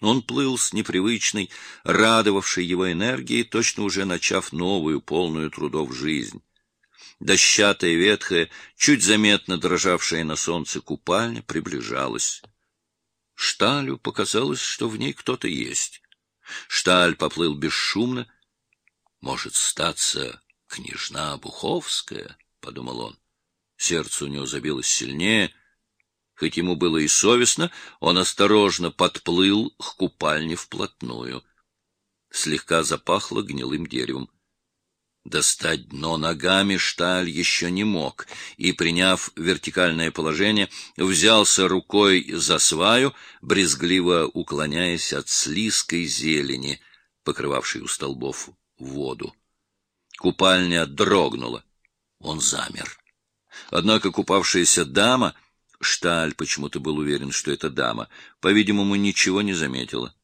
Он плыл с непривычной, радовавшей его энергией, точно уже начав новую, полную трудов жизнь. Дощатая, ветхая, чуть заметно дрожавшая на солнце купальня приближалась. Шталю показалось, что в ней кто-то есть. Шталь поплыл бесшумно. «Может, статься княжна Буховская?» — подумал он. Сердце у него забилось сильнее. Хоть ему было и совестно, он осторожно подплыл к купальне вплотную. Слегка запахло гнилым деревом. Достать дно ногами Шталь еще не мог, и, приняв вертикальное положение, взялся рукой за сваю, брезгливо уклоняясь от слизкой зелени, покрывавшей у столбов воду. Купальня дрогнула. Он замер. Однако купавшаяся дама, Шталь почему-то был уверен, что это дама, по-видимому, ничего не заметила.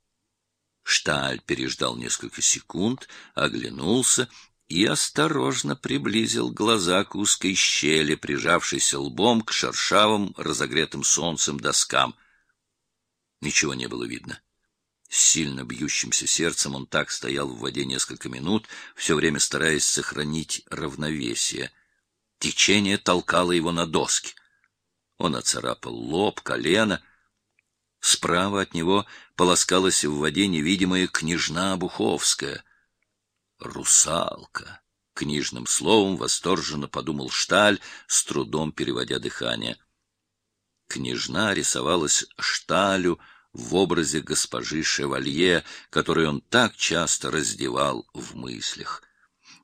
Шталь переждал несколько секунд, оглянулся и осторожно приблизил глаза к узкой щели, прижавшейся лбом к шершавым, разогретым солнцем доскам. Ничего не было видно. С сильно бьющимся сердцем он так стоял в воде несколько минут, все время стараясь сохранить равновесие. Течение толкало его на доски. Он оцарапал лоб, колено. Справа от него полоскалась в воде невидимая княжна Буховская — «Русалка!» — книжным словом восторженно подумал Шталь, с трудом переводя дыхание. Княжна рисовалась Шталю в образе госпожи Шевалье, которую он так часто раздевал в мыслях.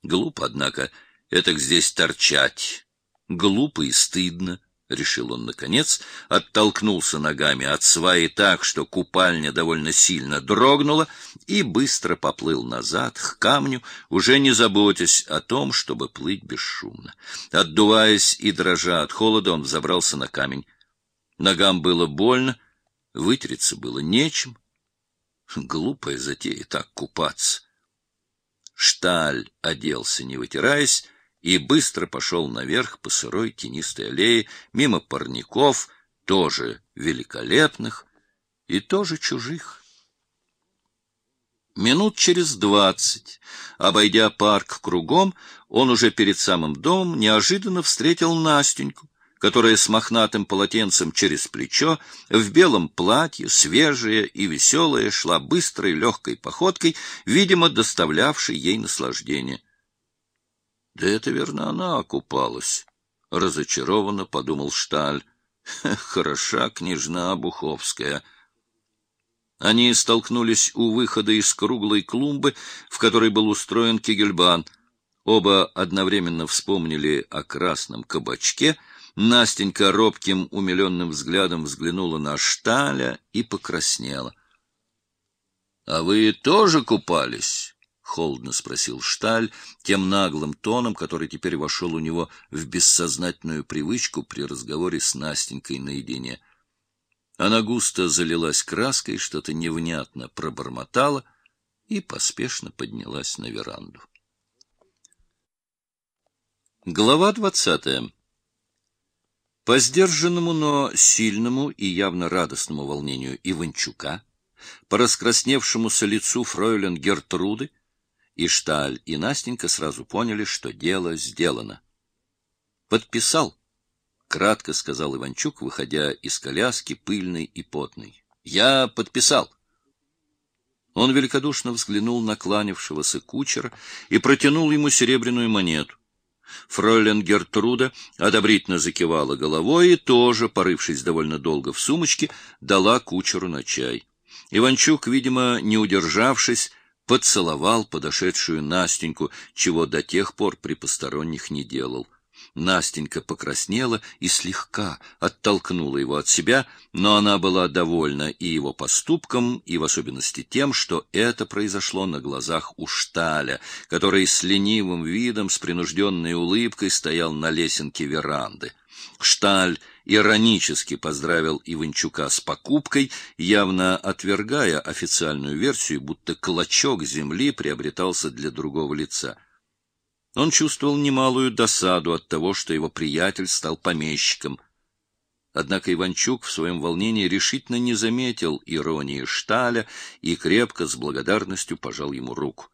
Глупо, однако, это здесь торчать. Глупо и стыдно. — решил он наконец, оттолкнулся ногами от сваи так, что купальня довольно сильно дрогнула, и быстро поплыл назад к камню, уже не заботясь о том, чтобы плыть бесшумно. Отдуваясь и дрожа от холода, он взобрался на камень. Ногам было больно, вытереться было нечем. Глупая затея так купаться. Шталь оделся, не вытираясь, и быстро пошел наверх по сырой тенистой аллее, мимо парников, тоже великолепных и тоже чужих. Минут через двадцать, обойдя парк кругом, он уже перед самым домом неожиданно встретил Настеньку, которая с мохнатым полотенцем через плечо, в белом платье, свежая и веселая, шла быстрой легкой походкой, видимо, доставлявшей ей наслаждение. Да это верно она окупалась, — разочарованно подумал Шталь. Хороша княжна Буховская. Они столкнулись у выхода из круглой клумбы, в которой был устроен кегельбан. Оба одновременно вспомнили о красном кабачке. Настенька робким, умиленным взглядом взглянула на Шталя и покраснела. — А вы тоже купались? — холодно спросил Шталь тем наглым тоном, который теперь вошел у него в бессознательную привычку при разговоре с Настенькой наедине. Она густо залилась краской, что-то невнятно пробормотала и поспешно поднялась на веранду. Глава двадцатая По сдержанному, но сильному и явно радостному волнению Иванчука, по раскрасневшемуся лицу фройлен Гертруды, и Шталь, и Настенька сразу поняли, что дело сделано. «Подписал», — кратко сказал Иванчук, выходя из коляски, пыльный и потный. «Я подписал». Он великодушно взглянул на кланявшегося кучера и протянул ему серебряную монету. Фройлен Гертруда одобрительно закивала головой и тоже, порывшись довольно долго в сумочке, дала кучеру на чай. Иванчук, видимо, не удержавшись, поцеловал подошедшую Настеньку, чего до тех пор при посторонних не делал. Настенька покраснела и слегка оттолкнула его от себя, но она была довольна и его поступком, и в особенности тем, что это произошло на глазах у Шталя, который с ленивым видом, с принужденной улыбкой стоял на лесенке веранды. Шталь иронически поздравил Иванчука с покупкой, явно отвергая официальную версию, будто клочок земли приобретался для другого лица. Он чувствовал немалую досаду от того, что его приятель стал помещиком. Однако Иванчук в своем волнении решительно не заметил иронии Шталя и крепко с благодарностью пожал ему руку.